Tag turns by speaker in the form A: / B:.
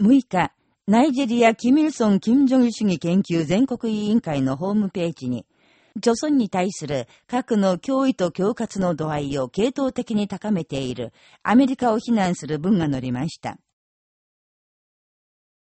A: 6日、ナイジェリア・キミルソン・キム・ジョン主義研究全国委員会のホームページに、著村に対する核の脅威と恐喝の度合いを系統的に高めているアメリカを非難する文が載りました。